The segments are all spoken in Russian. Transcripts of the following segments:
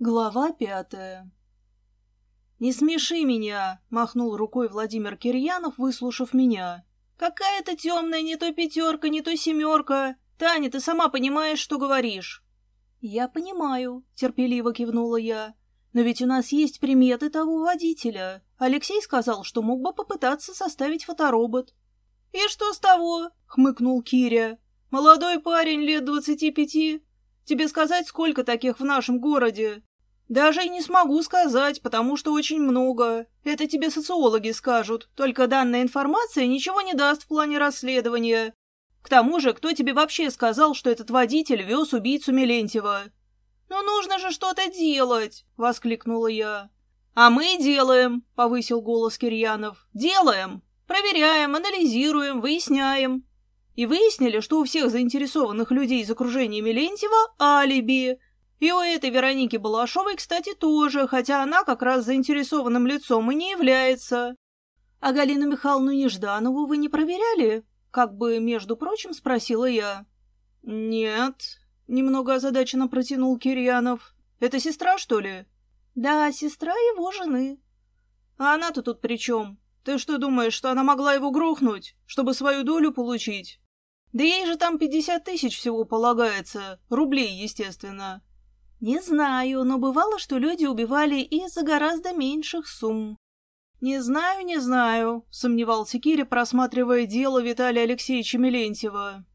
Глава пятая «Не смеши меня!» — махнул рукой Владимир Кирьянов, выслушав меня. «Какая-то темная не то пятерка, не то семерка. Таня, ты сама понимаешь, что говоришь?» «Я понимаю», — терпеливо кивнула я. «Но ведь у нас есть приметы того водителя. Алексей сказал, что мог бы попытаться составить фоторобот». «И что с того?» — хмыкнул Киря. «Молодой парень лет двадцати пяти Тебе сказать, сколько таких в нашем городе? Даже и не смогу сказать, потому что очень много. Это тебе социологи скажут. Только данная информация ничего не даст в плане расследования. К тому же, кто тебе вообще сказал, что этот водитель вез убийцу Мелентьева? «Ну нужно же что-то делать!» — воскликнула я. «А мы делаем!» — повысил голос Кирьянов. «Делаем! Проверяем, анализируем, выясняем и выяснили, что у всех заинтересованных людей из окружения Мелентьева алиби. И у этой Вероники Балашовой, кстати, тоже, хотя она как раз заинтересованным лицом и не является. А Галину Михайловну Нежданову вы не проверяли? Как бы, между прочим, спросила я. Нет, немного озадаченно протянул Кирьянов. Это сестра, что ли? Да, сестра его жены. А она-то тут при чем? Ты что думаешь, что она могла его грохнуть, чтобы свою долю получить? Да ей же там пятьдесят тысяч всего полагается. Рублей, естественно. Не знаю, но бывало, что люди убивали и за гораздо меньших сумм. Не знаю, не знаю, сомневался Киря, просматривая дело Виталия Алексеевича Мелентьева.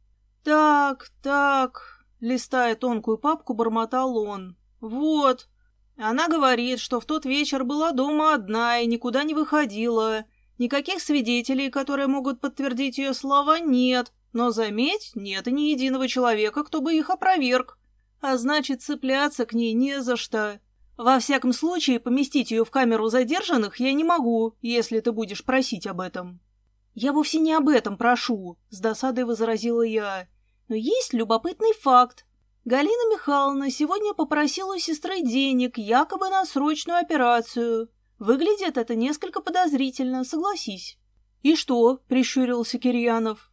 Так, так, листая тонкую папку, бормотал он. Вот. Она говорит, что в тот вечер была дома одна и никуда не выходила. Никаких свидетелей, которые могут подтвердить ее слова, нет. Но, заметь, нет ни единого человека, кто бы их опроверг. А значит, цепляться к ней не за что. Во всяком случае, поместить ее в камеру задержанных я не могу, если ты будешь просить об этом. Я вовсе не об этом прошу, с досадой возразила я. Но есть любопытный факт. Галина Михайловна сегодня попросила у сестры денег, якобы на срочную операцию. Выглядит это несколько подозрительно, согласись. И что? прищурился Кирьянов.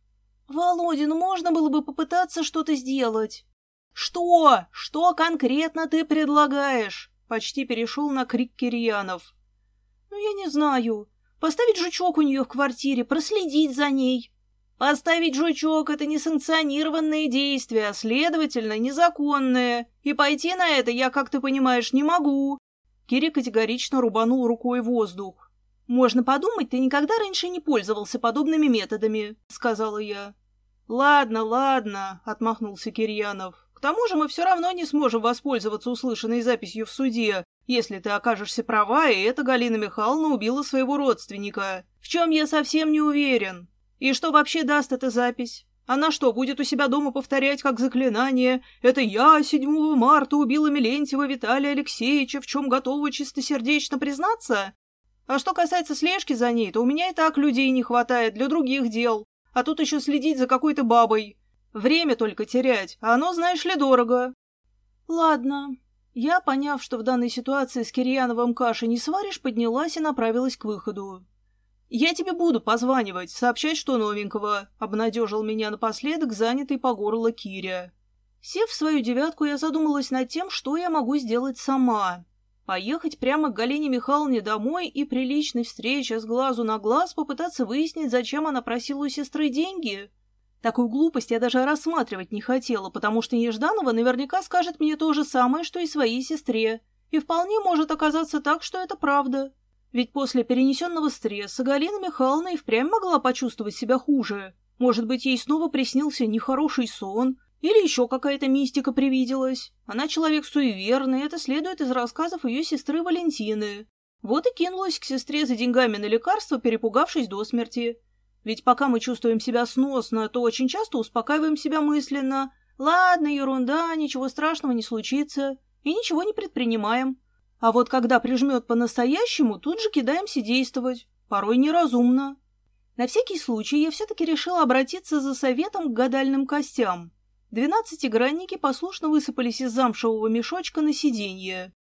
«Володя, ну можно было бы попытаться что-то сделать». «Что? Что конкретно ты предлагаешь?» Почти перешел на крик Кирьянов. «Ну, я не знаю. Поставить жучок у нее в квартире, проследить за ней». «Поставить жучок — это несанкционированные действия, а, следовательно, незаконные. И пойти на это я, как ты понимаешь, не могу». Кири категорично рубанул рукой воздух. «Можно подумать, ты никогда раньше не пользовался подобными методами», — сказала я. «Ладно, ладно», — отмахнулся Кирьянов. «К тому же мы все равно не сможем воспользоваться услышанной записью в суде, если ты окажешься права, и эта Галина Михайловна убила своего родственника. В чем я совсем не уверен. И что вообще даст эта запись? Она что, будет у себя дома повторять как заклинание «Это я 7 марта убила Мелентьева Виталия Алексеевича, в чем готова чистосердечно признаться?» А что касается слежки за ней, то у меня и так людей не хватает для других дел. А тут еще следить за какой-то бабой. Время только терять, а оно, знаешь ли, дорого. Ладно. Я, поняв, что в данной ситуации с Кирьяновым каши не сваришь, поднялась и направилась к выходу. «Я тебе буду позванивать, сообщать, что новенького», — обнадежил меня напоследок занятый по горло Киря. Сев в свою девятку, я задумалась над тем, что я могу сделать сама. Поехать прямо к Галине Михайловне домой и при личной встрече с глазу на глаз попытаться выяснить, зачем она просила у сестры деньги? Такую глупость я даже рассматривать не хотела, потому что Нежданова наверняка скажет мне то же самое, что и своей сестре. И вполне может оказаться так, что это правда. Ведь после перенесенного стресса Галина Михайловна и впрямь могла почувствовать себя хуже. Может быть, ей снова приснился нехороший сон, или еще какая-то мистика привиделась. Она человек суеверный, это следует из рассказов ее сестры Валентины. Вот и кинулась к сестре за деньгами на лекарства, перепугавшись до смерти. Ведь пока мы чувствуем себя сносно, то очень часто успокаиваем себя мысленно. Ладно, ерунда, ничего страшного не случится. И ничего не предпринимаем. А вот когда прижмет по-настоящему, тут же кидаемся действовать. Порой неразумно. На всякий случай я все-таки решила обратиться за советом к гадальным костям. Двенадцатигранники послушно высыпались из замшевого мешочка на сиденье.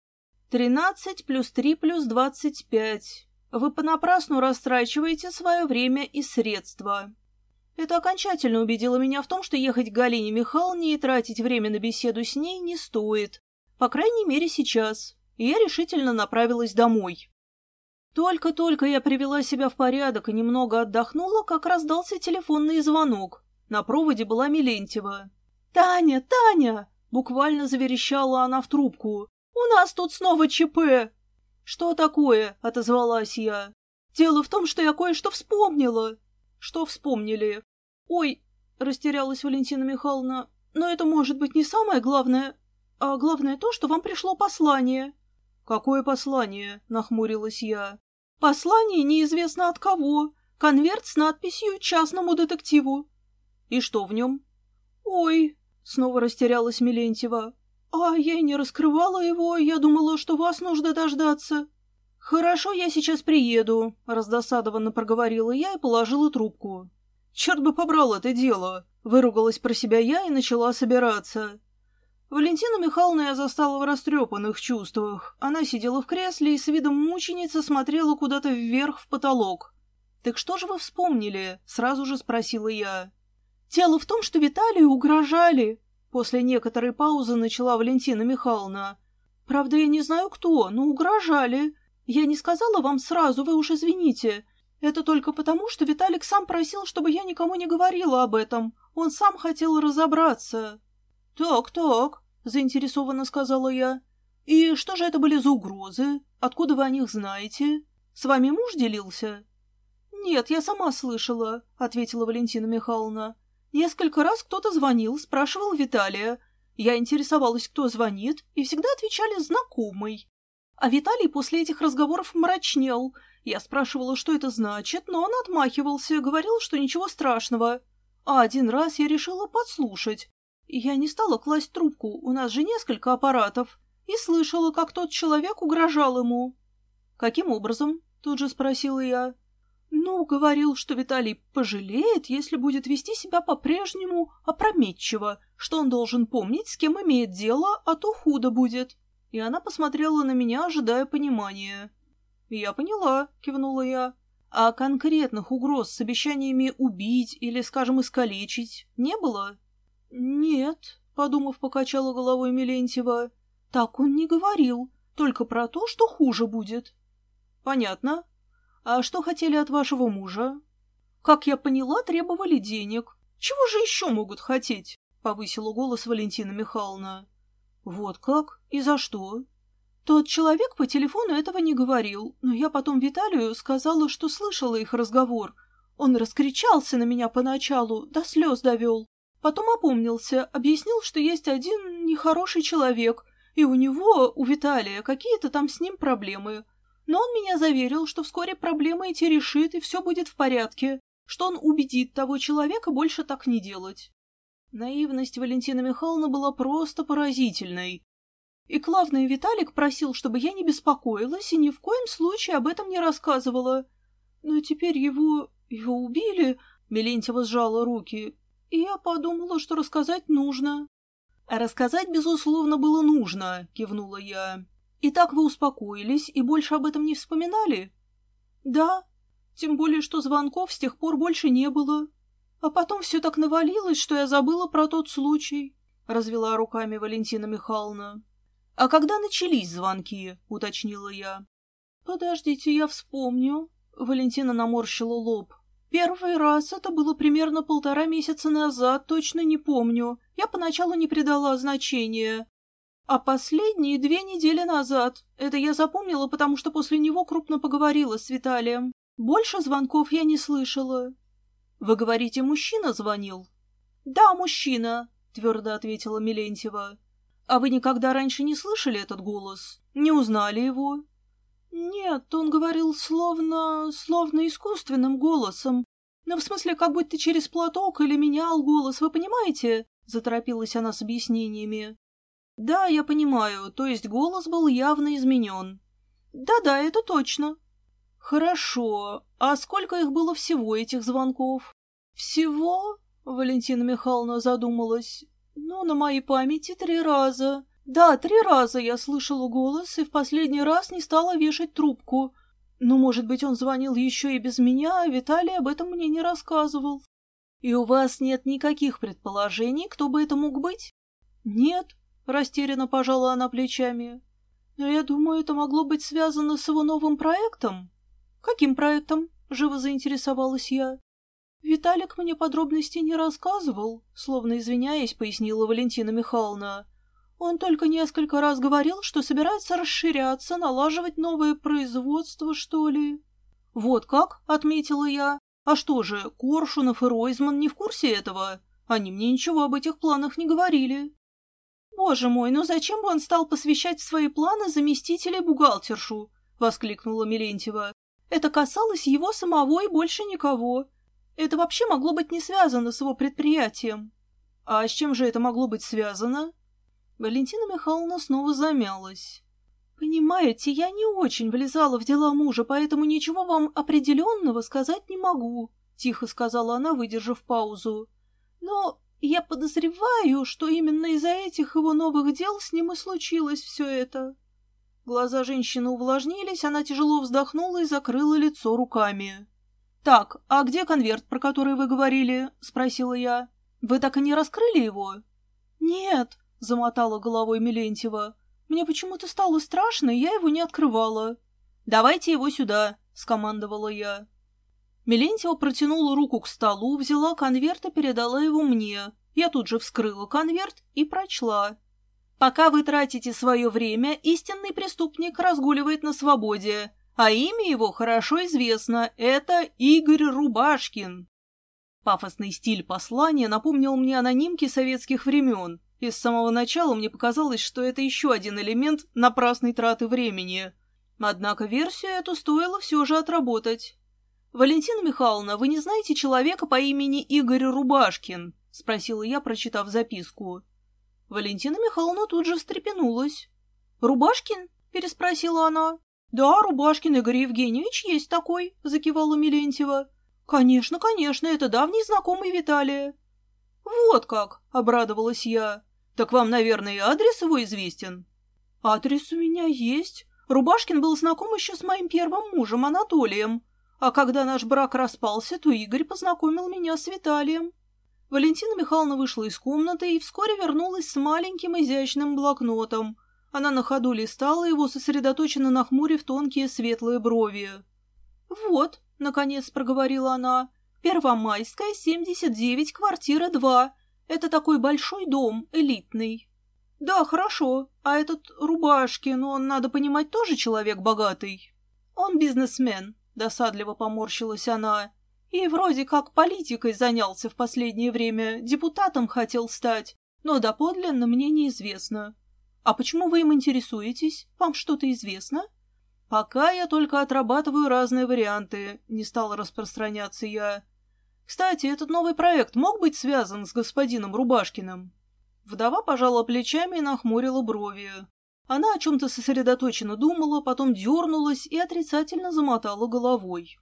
«Тринадцать плюс три плюс двадцать пять. Вы понапрасну растрачиваете свое время и средства». Это окончательно убедило меня в том, что ехать к Галине Михайловне и тратить время на беседу с ней не стоит. По крайней мере, сейчас. Я решительно направилась домой. Только-только я привела себя в порядок и немного отдохнула, как раздался телефонный звонок. На проводе была Милентьева. «Таня, Таня!» — буквально заверещала она в трубку. «У нас тут снова ЧП!» «Что такое?» — отозвалась я. «Дело в том, что я кое-что вспомнила». «Что вспомнили?» «Ой!» — растерялась Валентина Михайловна. «Но это может быть не самое главное, а главное то, что вам пришло послание». «Какое послание?» — нахмурилась я. Послание неизвестно от кого. Конверт с надписью «Частному детективу». И что в нем? Ой, снова растерялась Милентьева. А я не раскрывала его, я думала, что вас нужно дождаться. Хорошо, я сейчас приеду, раздосадованно проговорила я и положила трубку. Черт бы побрал это дело, выругалась про себя я и начала собираться. Валентину Михайловну я застала в растрепанных чувствах. Она сидела в кресле и с видом мученицы смотрела куда-то вверх в потолок. «Так что же вы вспомнили?» — сразу же спросила я. «Дело в том, что Виталию угрожали». После некоторой паузы начала Валентина Михайловна. «Правда, я не знаю кто, но угрожали. Я не сказала вам сразу, вы уж извините. Это только потому, что Виталик сам просил, чтобы я никому не говорила об этом. Он сам хотел разобраться». «Так, так», — заинтересованно сказала я. «И что же это были за угрозы? Откуда вы о них знаете? С вами муж делился?» «Нет, я сама слышала», — ответила Валентина Михайловна. «Несколько раз кто-то звонил, спрашивал Виталия. Я интересовалась, кто звонит, и всегда отвечали «знакомый». А Виталий после этих разговоров мрачнел. Я спрашивала, что это значит, но он отмахивался, говорил, что ничего страшного. А один раз я решила подслушать. Я не стала класть трубку, у нас же несколько аппаратов, и слышала, как тот человек угрожал ему. «Каким образом?» — тут же спросила я. «Ну, говорил, что Виталий пожалеет, если будет вести себя по-прежнему опрометчиво, что он должен помнить, с кем имеет дело, а то худо будет». И она посмотрела на меня, ожидая понимания. «Я поняла», — кивнула я. «А конкретных угроз с обещаниями убить или, скажем, искалечить не было?» «Нет», — подумав, покачала головой Милентьева. «Так он не говорил, только про то, что хуже будет». «Понятно. А что хотели от вашего мужа?» «Как я поняла, требовали денег. Чего же еще могут хотеть?» — повысила голос Валентина Михайловна. «Вот как? И за что?» Тот человек по телефону этого не говорил, но я потом Виталию сказала, что слышала их разговор. Он раскричался на меня поначалу, до слез довел. Потом опомнился, объяснил, что есть один нехороший человек, и у него, у Виталия, какие-то там с ним проблемы. Но он меня заверил, что вскоре проблемы эти решит, и все будет в порядке, что он убедит того человека больше так не делать. Наивность Валентина Михайловна была просто поразительной. И главное, Виталик просил, чтобы я не беспокоилась и ни в коем случае об этом не рассказывала. Но теперь его... его убили... Мелентьева сжала руки. И я подумала, что рассказать нужно. А рассказать, безусловно, было нужно, кивнула я. И так вы успокоились и больше об этом не вспоминали? Да, тем более, что звонков с тех пор больше не было. А потом все так навалилось, что я забыла про тот случай, развела руками Валентина Михайловна. А когда начались звонки, уточнила я. Подождите, я вспомню. Валентина наморщила лоб. Первый раз это было примерно полтора месяца назад, точно не помню. Я поначалу не придала значения. А последние две недели назад. Это я запомнила, потому что после него крупно поговорила с Виталием. Больше звонков я не слышала. Вы говорите, мужчина звонил? Да, мужчина, твердо ответила Милентьева. А вы никогда раньше не слышали этот голос? Не узнали его? «Нет, он говорил словно... словно искусственным голосом. Ну, в смысле, как будто через платок или менял голос, вы понимаете?» Заторопилась она с объяснениями. «Да, я понимаю, то есть голос был явно изменен». «Да-да, это точно». «Хорошо. А сколько их было всего, этих звонков?» «Всего?» — Валентина Михайловна задумалась. «Ну, на моей памяти три раза. Да, три раза я слышала голос и в последний раз не стала вешать трубку. Но, может быть, он звонил еще и без меня, а Виталий об этом мне не рассказывал. И у вас нет никаких предположений, кто бы это мог быть? Нет. — растерянно пожала она плечами. «Но я думаю, это могло быть связано с его новым проектом». «Каким проектом?» — живо заинтересовалась я. «Виталик мне подробностей не рассказывал», — словно извиняясь, пояснила Валентина Михайловна. «Он только несколько раз говорил, что собирается расширяться, налаживать новое производство, что ли». «Вот как?» — отметила я. «А что же, Коршунов и Ройзман не в курсе этого? Они мне ничего об этих планах не говорили». «Боже мой, ну зачем бы он стал посвящать свои планы заместителей бухгалтершу?» — воскликнула Милентьева. «Это касалось его самого и больше никого. Это вообще могло быть не связано с его предприятием». «А с чем же это могло быть связано?» Валентина Михайловна снова замялась. «Понимаете, я не очень влезала в дела мужа, поэтому ничего вам определенного сказать не могу», — тихо сказала она, выдержав паузу. «Но я подозреваю, что именно из-за этих его новых дел с ним и случилось все это». Глаза женщины увлажнились, она тяжело вздохнула и закрыла лицо руками. «Так, а где конверт, про который вы говорили?» — спросила я. «Вы так и не раскрыли его?» «Нет», — замотала головой Милентьева. Мне почему-то стало страшно, и я его не открывала. «Давайте его сюда», — скомандовала я. Мелентьева протянула руку к столу, взяла конверт и передала его мне. Я тут же вскрыла конверт и прочла. «Пока вы тратите свое время, истинный преступник разгуливает на свободе, а имя его хорошо известно — это Игорь Рубашкин». Пафосный стиль послания напомнил мне анонимки советских времен, и с самого начала мне показалось, что это еще один элемент напрасной траты времени. Однако версию эту стоило все же отработать. «Валентина Михайловна, вы не знаете человека по имени Игорь Рубашкин?» — спросила я, прочитав записку. Валентина Михайловна тут же встрепенулась. «Рубашкин?» — переспросила она. «Да, Рубашкин Игорь Евгеньевич есть такой», — закивала Милентьева. «Конечно, конечно, это давний знакомый Виталия». «Вот как!» — обрадовалась я. «Так вам, наверное, и адрес его известен?» «Адрес у меня есть. Рубашкин был знаком еще с моим первым мужем Анатолием. А когда наш брак распался, то Игорь познакомил меня с Виталием». Валентина Михайловна вышла из комнаты и вскоре вернулась с маленьким изящным блокнотом. Она на ходу листала его, сосредоточенно нахмурив тонкие светлые брови. «Вот», — наконец проговорила она, Первомайская, 79, квартира 2. Это такой большой дом, элитный. Да, хорошо. А этот Рубашкин, он, надо понимать, тоже человек богатый. Он бизнесмен, досадливо поморщилась она. И вроде как политикой занялся в последнее время, депутатом хотел стать, но доподлинно мне неизвестно. А почему вы им интересуетесь? Вам что-то известно? Пока я только отрабатываю разные варианты, не стала распространяться я. Кстати, этот новый проект мог быть связан с господином Рубашкиным?» Вдова пожала плечами и нахмурила брови. Она о чем-то сосредоточенно думала, потом дернулась и отрицательно замотала головой.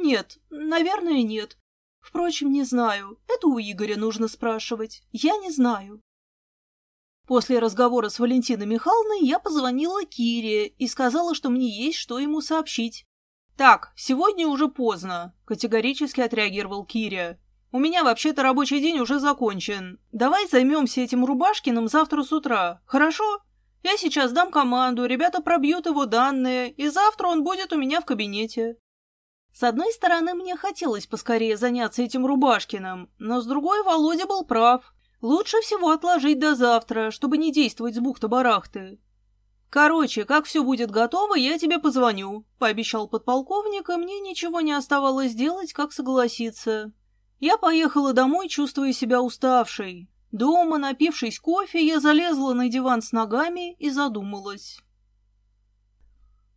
«Нет, наверное, нет. Впрочем, не знаю. Это у Игоря нужно спрашивать. Я не знаю». После разговора с Валентиной Михайловной я позвонила Кире и сказала, что мне есть что ему сообщить. «Так, сегодня уже поздно», — категорически отреагировал Киря. «У меня вообще-то рабочий день уже закончен. Давай займемся этим Рубашкиным завтра с утра, хорошо? Я сейчас дам команду, ребята пробьют его данные, и завтра он будет у меня в кабинете». С одной стороны, мне хотелось поскорее заняться этим Рубашкиным, но с другой Володя был прав. Лучше всего отложить до завтра, чтобы не действовать с бухты-барахты. «Короче, как все будет готово, я тебе позвоню», — пообещал подполковник, и мне ничего не оставалось делать, как согласиться. Я поехала домой, чувствуя себя уставшей. Дома, напившись кофе, я залезла на диван с ногами и задумалась.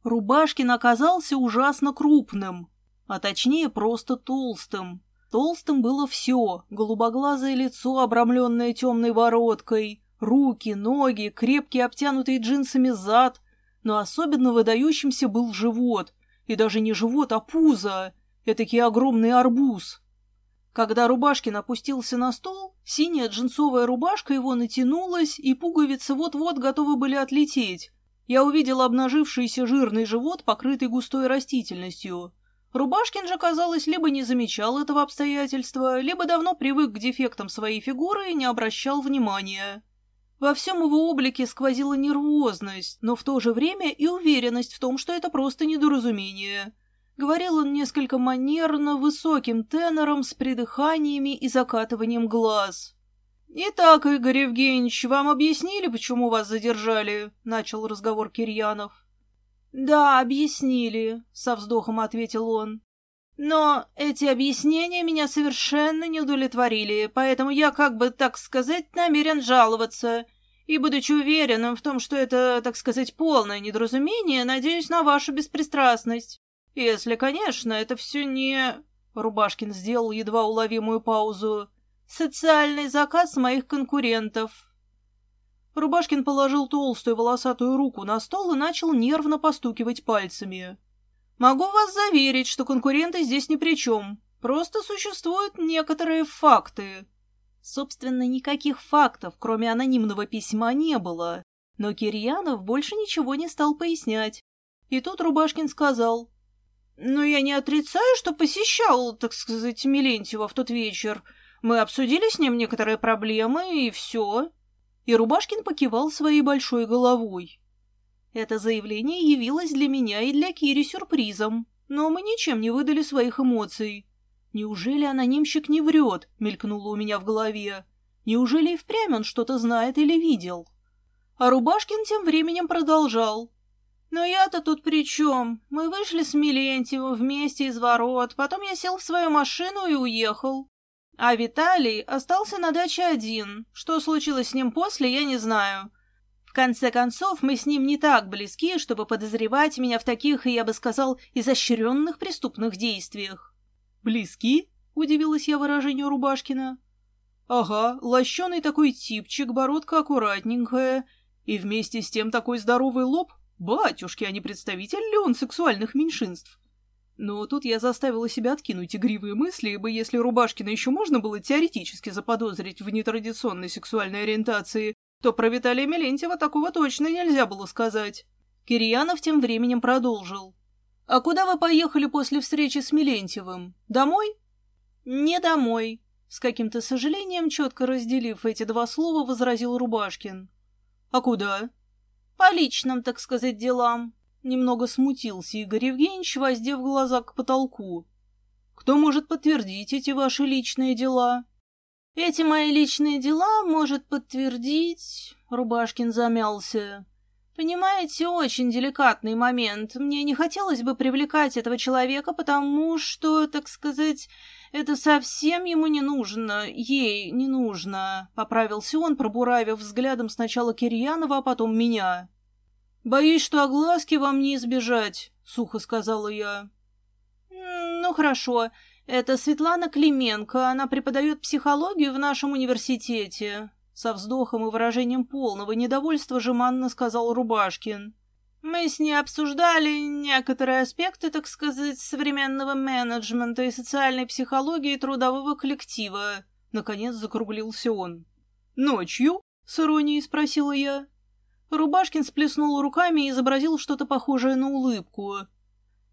Рубашкин оказался ужасно крупным, а точнее просто толстым. Толстым было все — голубоглазое лицо, обрамленное темной бородкой, Руки, ноги, крепкий обтянутый джинсами зад, но особенно выдающимся был живот, и даже не живот, а пузо, этакий огромный арбуз. Когда Рубашкин опустился на стол, синяя джинсовая рубашка его натянулась, и пуговицы вот-вот готовы были отлететь. Я увидел обнажившийся жирный живот, покрытый густой растительностью. Рубашкин же, казалось, либо не замечал этого обстоятельства, либо давно привык к дефектам своей фигуры и не обращал внимания. Во всем его облике сквозила нервозность, но в то же время и уверенность в том, что это просто недоразумение. Говорил он несколько манерно, высоким тенором, с придыханиями и закатыванием глаз. «Итак, Игорь Евгеньевич, вам объяснили, почему вас задержали?» — начал разговор Кирьянов. «Да, объяснили», — со вздохом ответил он. «Но эти объяснения меня совершенно не удовлетворили, поэтому я, как бы так сказать, намерен жаловаться. И, будучи уверенным в том, что это, так сказать, полное недоразумение, надеюсь на вашу беспристрастность. Если, конечно, это все не...» Рубашкин сделал едва уловимую паузу. «Социальный заказ моих конкурентов». Рубашкин положил толстую волосатую руку на стол и начал нервно постукивать пальцами. «Могу вас заверить, что конкуренты здесь ни при чем. Просто существуют некоторые факты». Собственно, никаких фактов, кроме анонимного письма, не было. Но Кирьянов больше ничего не стал пояснять. И тут Рубашкин сказал. «Ну, я не отрицаю, что посещал, так сказать, Милентьева в тот вечер. Мы обсудили с ним некоторые проблемы, и все». И Рубашкин покивал своей большой головой. Это заявление явилось для меня и для Кири сюрпризом, но мы ничем не выдали своих эмоций. «Неужели анонимщик не врет?» — мелькнуло у меня в голове. «Неужели и впрямь он что-то знает или видел?» А Рубашкин тем временем продолжал. «Но я-то тут при чем? Мы вышли с Милентьевым вместе из ворот, потом я сел в свою машину и уехал. А Виталий остался на даче один. Что случилось с ним после, я не знаю. В конце концов, мы с ним не так близки, чтобы подозревать меня в таких, я бы сказал, изощренных преступных действиях. «Близки?» — удивилась я выражению Рубашкина. «Ага, лощеный такой типчик, бородка аккуратненькая, и вместе с тем такой здоровый лоб. Батюшки, а не представитель ли он сексуальных меньшинств?» Но тут я заставила себя откинуть игривые мысли, ибо если Рубашкина еще можно было теоретически заподозрить в нетрадиционной сексуальной ориентации, то про Виталия Мелентьева такого точно нельзя было сказать. Кирьянов тем временем продолжил. «А куда вы поехали после встречи с Мелентьевым? Домой?» «Не домой», — с каким-то сожалением, четко разделив эти два слова, возразил Рубашкин. «А куда?» «По личным, так сказать, делам. Немного смутился Игорь Евгеньевич, воздев глаза к потолку. «Кто может подтвердить эти ваши личные дела?» «Эти мои личные дела может подтвердить...» Рубашкин замялся. «Понимаете, очень деликатный момент. Мне не хотелось бы привлекать этого человека, потому что, так сказать, это совсем ему не нужно, ей не нужно», — поправился он, пробуравив взглядом сначала Кирьянова, а потом меня. «Боюсь, что огласки вам не избежать», — сухо сказала я. «Ну, хорошо. Это Светлана Клименко. Она преподает психологию в нашем университете». Со вздохом и выражением полного недовольства жеманно сказал Рубашкин. «Мы с ней обсуждали некоторые аспекты, так сказать, современного менеджмента и социальной психологии трудового коллектива». Наконец закруглился он. «Ночью?» — с иронией спросила я. Рубашкин сплеснул руками и изобразил что-то похожее на улыбку.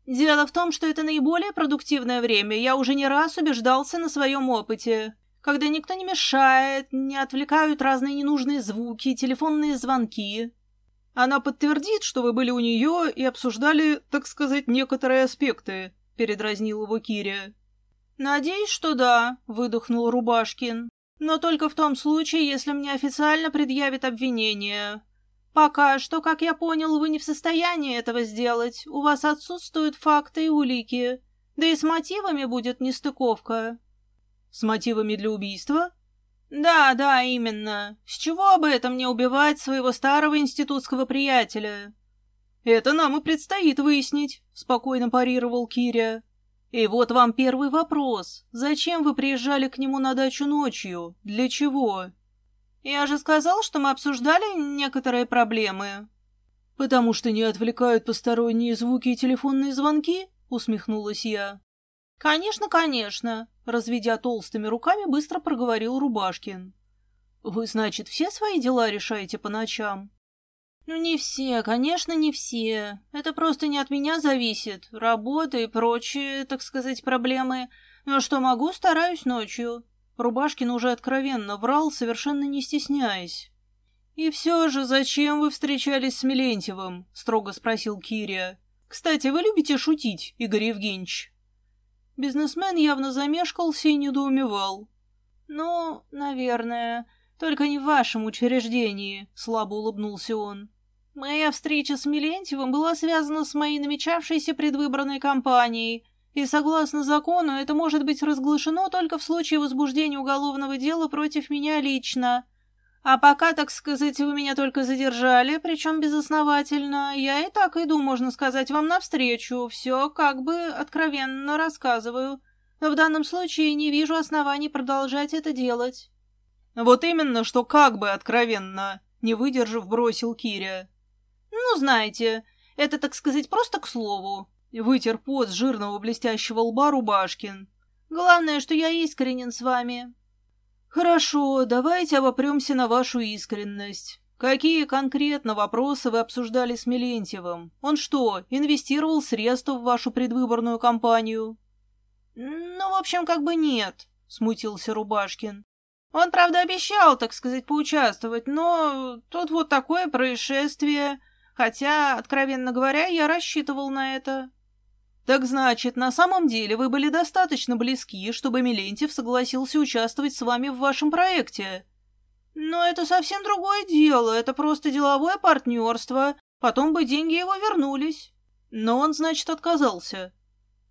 «Дело в том, что это наиболее продуктивное время. Я уже не раз убеждался на своем опыте. Когда никто не мешает, не отвлекают разные ненужные звуки, телефонные звонки. Она подтвердит, что вы были у нее и обсуждали, так сказать, некоторые аспекты», — передразнил его Киря. «Надеюсь, что да», — выдохнул Рубашкин. «Но только в том случае, если мне официально предъявят обвинение. Пока что, как я понял, вы не в состоянии этого сделать. У вас отсутствуют факты и улики. Да и с мотивами будет нестыковка. С мотивами для убийства? Да, да, именно. С чего об этом не убивать своего старого институтского приятеля? Это нам и предстоит выяснить, спокойно парировал Киря. И вот вам первый вопрос. Зачем вы приезжали к нему на дачу ночью? Для чего? Я же сказал, что мы обсуждали некоторые проблемы. Потому что не отвлекают посторонние звуки и телефонные звонки? Усмехнулась я. Конечно, конечно, разведя толстыми руками, быстро проговорил Рубашкин. Вы, значит, все свои дела решаете по ночам? Ну, не все, конечно, не все. Это просто не от меня зависит. Работа и прочие, так сказать, проблемы. Но что могу, стараюсь ночью. Рубашкин уже откровенно врал, совершенно не стесняясь. «И все же, зачем вы встречались с Милентьевым?» — строго спросил Кирия. «Кстати, вы любите шутить, Игорь Евгеньевич?» Бизнесмен явно замешкался и недоумевал. «Ну, наверное, только не в вашем учреждении», — слабо улыбнулся он. «Моя встреча с Милентьевым была связана с моей намечавшейся предвыборной кампанией, и, согласно закону, это может быть разглашено только в случае возбуждения уголовного дела против меня лично». А пока, так сказать, вы меня только задержали, причем безосновательно, я и так иду, можно сказать, вам навстречу, все как бы откровенно рассказываю. Но в данном случае не вижу оснований продолжать это делать. Вот именно, что как бы откровенно, не выдержав, бросил Киря. Ну, знаете, это, так сказать, просто к слову. Вытер пот с жирного блестящего лба Рубашкин. Главное, что я искренен с вами. «Хорошо, давайте обопремся на вашу искренность. Какие конкретно вопросы вы обсуждали с Мелентьевым? Он что, инвестировал средства в вашу предвыборную кампанию?» «Ну, в общем, как бы нет», — смутился Рубашкин. «Он, правда, обещал, так сказать, поучаствовать, но тут вот такое происшествие. Хотя, откровенно говоря, я рассчитывал на это». Так значит, на самом деле вы были достаточно близки, чтобы Милентьев согласился участвовать с вами в вашем проекте. Но это совсем другое дело, это просто деловое партнерство. Потом бы деньги его вернулись. Но он, значит, отказался.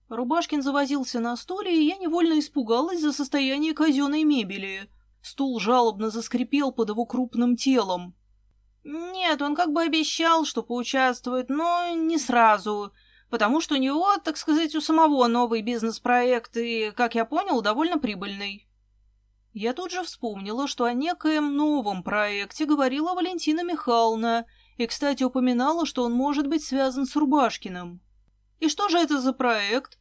Рубашкин завозился на стуле, и я невольно испугалась за состояние казенной мебели. Стул жалобно заскрипел под его крупным телом. Нет, он как бы обещал, что поучаствует, но не сразу потому что у него, так сказать, у самого новый бизнес-проект и, как я понял, довольно прибыльный. Я тут же вспомнила, что о некоем новом проекте говорила Валентина Михайловна, и, кстати, упоминала, что он может быть связан с Рубашкиным. И что же это за проект?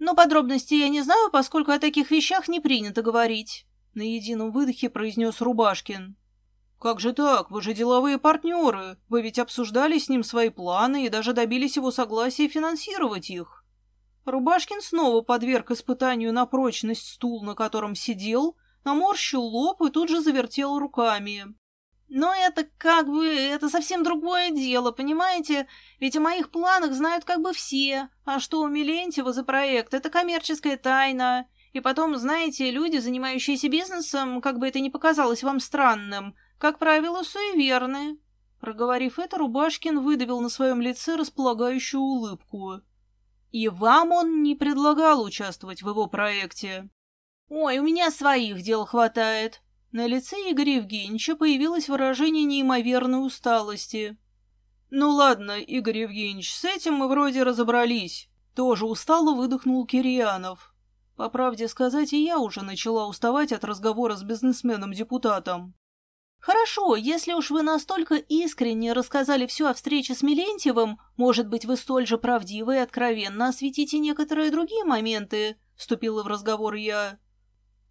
Но подробностей я не знаю, поскольку о таких вещах не принято говорить, на едином выдохе произнес Рубашкин. «Как же так? Вы же деловые партнеры. Вы ведь обсуждали с ним свои планы и даже добились его согласия финансировать их». Рубашкин снова подверг испытанию на прочность стул, на котором сидел, наморщил лоб и тут же завертел руками. «Но это как бы... это совсем другое дело, понимаете? Ведь о моих планах знают как бы все. А что у Милентьева за проект? Это коммерческая тайна. И потом, знаете, люди, занимающиеся бизнесом, как бы это ни показалось вам странным, как правило, суеверны. Проговорив это, Рубашкин выдавил на своем лице располагающую улыбку. И вам он не предлагал участвовать в его проекте. Ой, у меня своих дел хватает. На лице Игоря Евгеньевича появилось выражение неимоверной усталости. «Ну ладно, Игорь Евгеньевич, с этим мы вроде разобрались». Тоже устало выдохнул Кирьянов. По правде сказать, и я уже начала уставать от разговора с бизнесменом-депутатом. «Хорошо, если уж вы настолько искренне рассказали все о встрече с Милентьевым, может быть, вы столь же правдиво и откровенно осветите некоторые другие моменты?» — вступила в разговор я.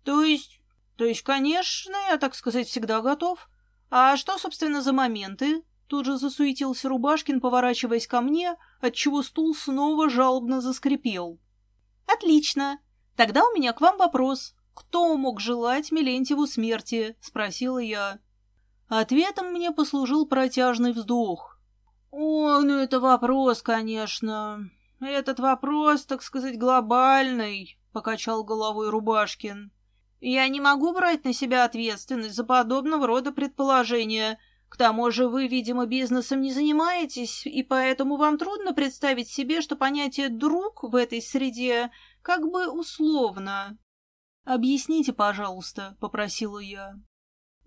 «То есть... то есть, конечно, я, так сказать, всегда готов. А что, собственно, за моменты?» Тут же засуетился Рубашкин, поворачиваясь ко мне, отчего стул снова жалобно заскрипел. «Отлично. Тогда у меня к вам вопрос. Кто мог желать Милентьеву смерти?» — спросила я. Ответом мне послужил протяжный вздох. «О, ну это вопрос, конечно. Этот вопрос, так сказать, глобальный», — покачал головой Рубашкин. «Я не могу брать на себя ответственность за подобного рода предположения. К тому же вы, видимо, бизнесом не занимаетесь, и поэтому вам трудно представить себе, что понятие «друг» в этой среде как бы условно». «Объясните, пожалуйста», — попросила я.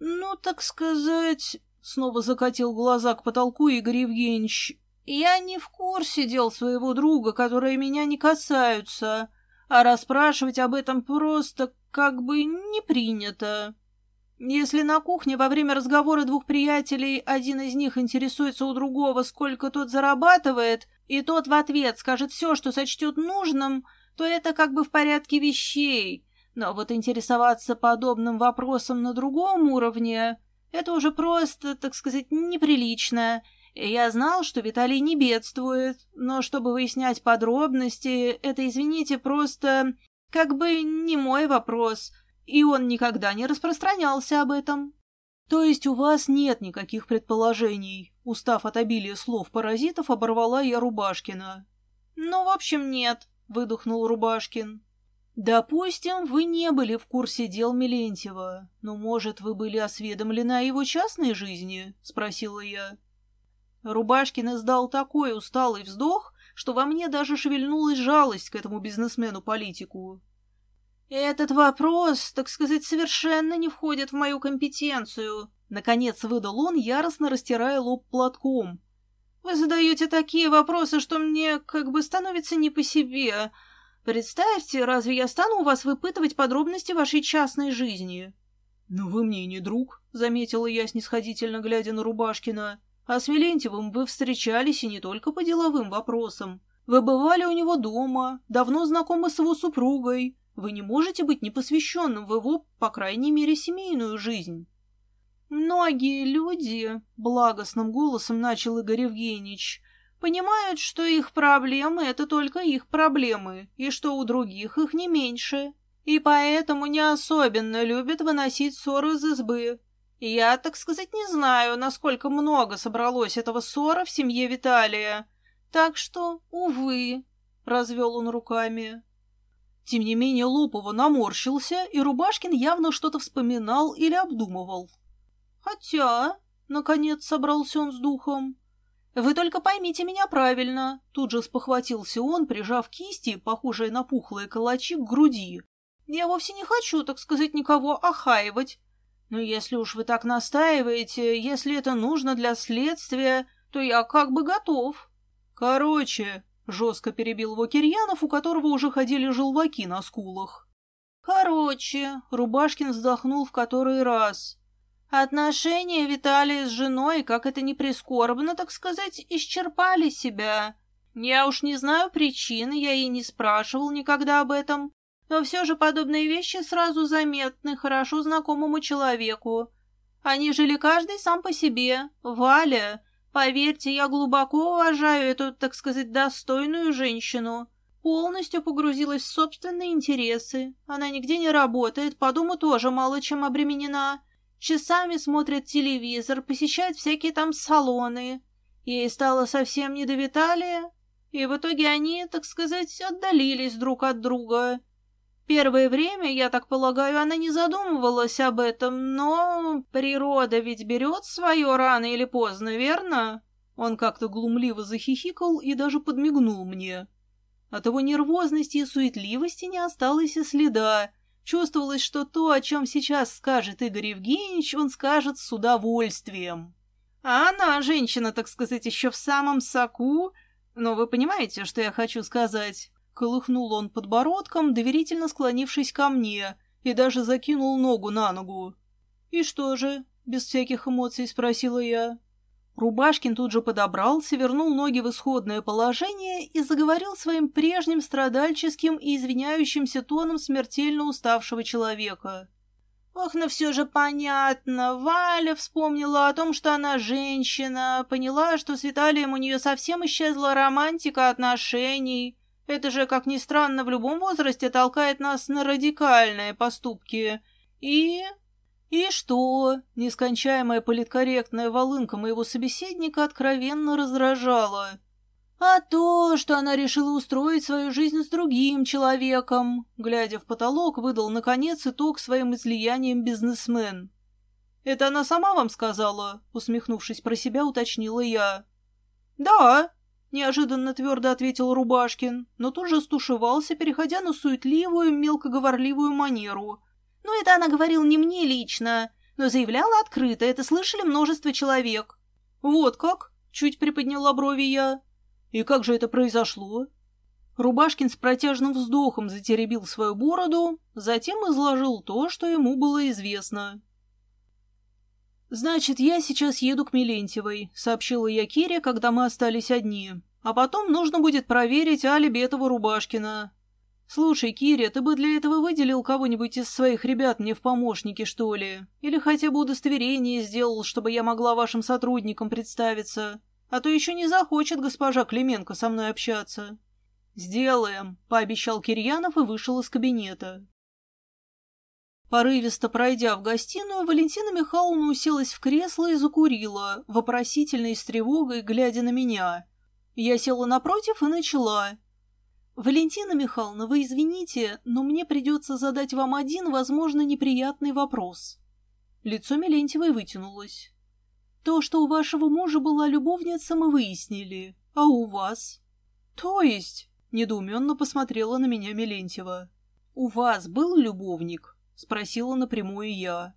«Ну, так сказать...» — снова закатил глаза к потолку Игорь Евгеньевич. «Я не в курсе дел своего друга, которые меня не касаются, а расспрашивать об этом просто как бы не принято. Если на кухне во время разговора двух приятелей один из них интересуется у другого, сколько тот зарабатывает, и тот в ответ скажет все, что сочтет нужным, то это как бы в порядке вещей». Но вот интересоваться подобным вопросом на другом уровне — это уже просто, так сказать, неприлично. Я знал, что Виталий не бедствует, но чтобы выяснять подробности, это, извините, просто как бы не мой вопрос, и он никогда не распространялся об этом. То есть у вас нет никаких предположений? Устав от обилия слов паразитов, оборвала я Рубашкина. Ну, в общем, нет, выдохнул Рубашкин. Допустим, вы не были в курсе дел Милентьева, но, может, вы были осведомлены о его частной жизни? Спросила я. Рубашкин издал такой усталый вздох, что во мне даже шевельнулась жалость к этому бизнесмену-политику. «Этот вопрос, так сказать, совершенно не входит в мою компетенцию», — наконец выдал он, яростно растирая лоб платком. «Вы задаете такие вопросы, что мне как бы становится не по себе. Представьте, разве я стану у вас выпытывать подробности вашей частной жизни?» «Но вы мне не друг», — заметила я, снисходительно глядя на Рубашкина. «А с Милентьевым вы встречались и не только по деловым вопросам. Вы бывали у него дома, давно знакомы с его супругой». Вы не можете быть непосвященным в его, по крайней мере, семейную жизнь. Многие люди, благостным голосом начал Игорь Евгеньевич, понимают, что их проблемы — это только их проблемы, и что у других их не меньше, и поэтому не особенно любят выносить ссоры из избы. Я, так сказать, не знаю, насколько много собралось этого ссора в семье Виталия. Так что, увы, — развел он руками. Тем не менее Лопова наморщился, и Рубашкин явно что-то вспоминал или обдумывал. «Хотя...» — наконец собрался он с духом. «Вы только поймите меня правильно», — тут же спохватился он, прижав кисти, похожие на пухлые калачи, к груди. «Я вовсе не хочу, так сказать, никого охаивать. Но если уж вы так настаиваете, если это нужно для следствия, то я как бы готов». «Короче», Жестко перебил его Кирьянов, у которого уже ходили желваки на скулах. Короче, Рубашкин вздохнул в который раз. Отношения Виталия с женой, как это ни прискорбно, так сказать, исчерпали себя. Я уж не знаю причины, я и не спрашивал никогда об этом, но все же подобные вещи сразу заметны хорошо знакомому человеку. Они жили каждый сам по себе. Валя, Поверьте, я глубоко уважаю эту, так сказать, достойную женщину. Полностью погрузилась в собственные интересы. Она нигде не работает, по дому тоже мало чем обременена. Часами смотрит телевизор, посещает всякие там салоны. Ей стало совсем не до Виталия, и в итоге они, так сказать, отдалились друг от друга. Первое время, я так полагаю, она не задумывалась об этом, но природа ведь берет свое рано или поздно, верно? Он как-то глумливо захихикал и даже подмигнул мне. От его нервозности и суетливости не осталось и следа. Чувствовалось, что то, о чем сейчас скажет Игорь Евгеньевич, он скажет с удовольствием. А она, женщина, так сказать, еще в самом соку. Но вы понимаете, что я хочу сказать? Колыхнул он подбородком, доверительно склонившись ко мне, и даже закинул ногу на ногу. «И что же?» — без всяких эмоций спросила я. Рубашкин тут же подобрался, вернул ноги в исходное положение и заговорил своим прежним страдальческим и извиняющимся тоном смертельно уставшего человека. «Ох, ну все же понятно. Валя вспомнила о том, что она женщина, поняла, что с Виталием у нее совсем исчезла романтика отношений, это же, как ни странно, в любом возрасте толкает нас на радикальные поступки. И... И что? Нескончаемая политкорректная волынка моего собеседника откровенно раздражала. А то, что она решила устроить свою жизнь с другим человеком, глядя в потолок, выдал, наконец, итог своим излиянием бизнесмен. «Это она сама вам сказала?» — усмехнувшись про себя, уточнила я. «Да», — неожиданно твердо ответил Рубашкин, но тут же стушевался, переходя на суетливую, мелкоговорливую манеру. «Ну, это она говорила не мне лично, но заявляла открыто, это слышали множество человек». «Вот как?» — чуть приподняла брови я. «И как же это произошло?» Рубашкин с протяжным вздохом затеребил свою бороду, затем изложил то, что ему было известно. «Значит, я сейчас еду к Милентьевой», — сообщила я Кире, когда мы остались одни. «А потом нужно будет проверить алиби этого Рубашкина. Слушай, Киря, ты бы для этого выделил кого-нибудь из своих ребят мне в помощники, что ли? Или хотя бы удостоверение сделал, чтобы я могла вашим сотрудникам представиться? А то еще не захочет госпожа Клименко со мной общаться». «Сделаем», — пообещал Кирьянов и вышел из кабинета. Порывисто пройдя в гостиную, Валентина Михайловна уселась в кресло и закурила, вопросительно и с тревогой, глядя на меня. Я села напротив и начала. «Валентина Михайловна, вы извините, но мне придется задать вам один, возможно, неприятный вопрос». Лицо Мелентьевой вытянулось. «То, что у вашего мужа была любовница, мы выяснили. А у вас?» «То есть?» — недоуменно посмотрела на меня Мелентьева. «У вас был любовник?» Спросила напрямую я.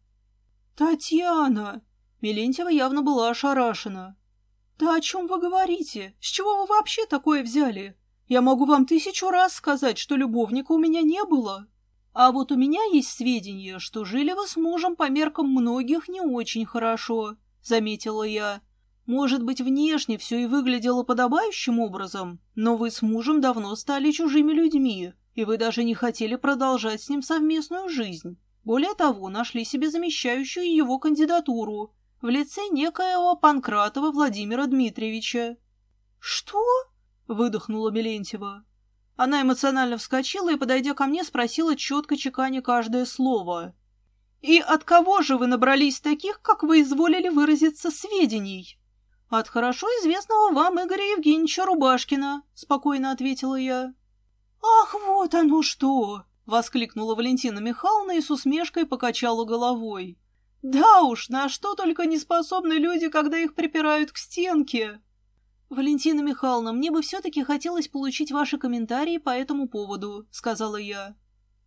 «Татьяна!» Мелентьева явно была ошарашена. «Да о чем вы говорите? С чего вы вообще такое взяли? Я могу вам тысячу раз сказать, что любовника у меня не было. А вот у меня есть сведения, что жили вы с мужем по меркам многих не очень хорошо», — заметила я. «Может быть, внешне все и выглядело подобающим образом, но вы с мужем давно стали чужими людьми, и вы даже не хотели продолжать с ним совместную жизнь. Более того, нашли себе замещающую его кандидатуру в лице некоего Панкратова Владимира Дмитриевича. «Что?» — выдохнула Мелентьева. Она эмоционально вскочила и, подойдя ко мне, спросила четко чеканя каждое слово. «И от кого же вы набрались таких, как вы изволили выразиться, сведений?» «От хорошо известного вам Игоря Евгеньевича Рубашкина», — спокойно ответила я. «Ах, вот оно что!» — воскликнула Валентина Михайловна и с усмешкой покачала головой. «Да уж, на что только не способны люди, когда их припирают к стенке!» «Валентина Михайловна, мне бы все-таки хотелось получить ваши комментарии по этому поводу», — сказала я.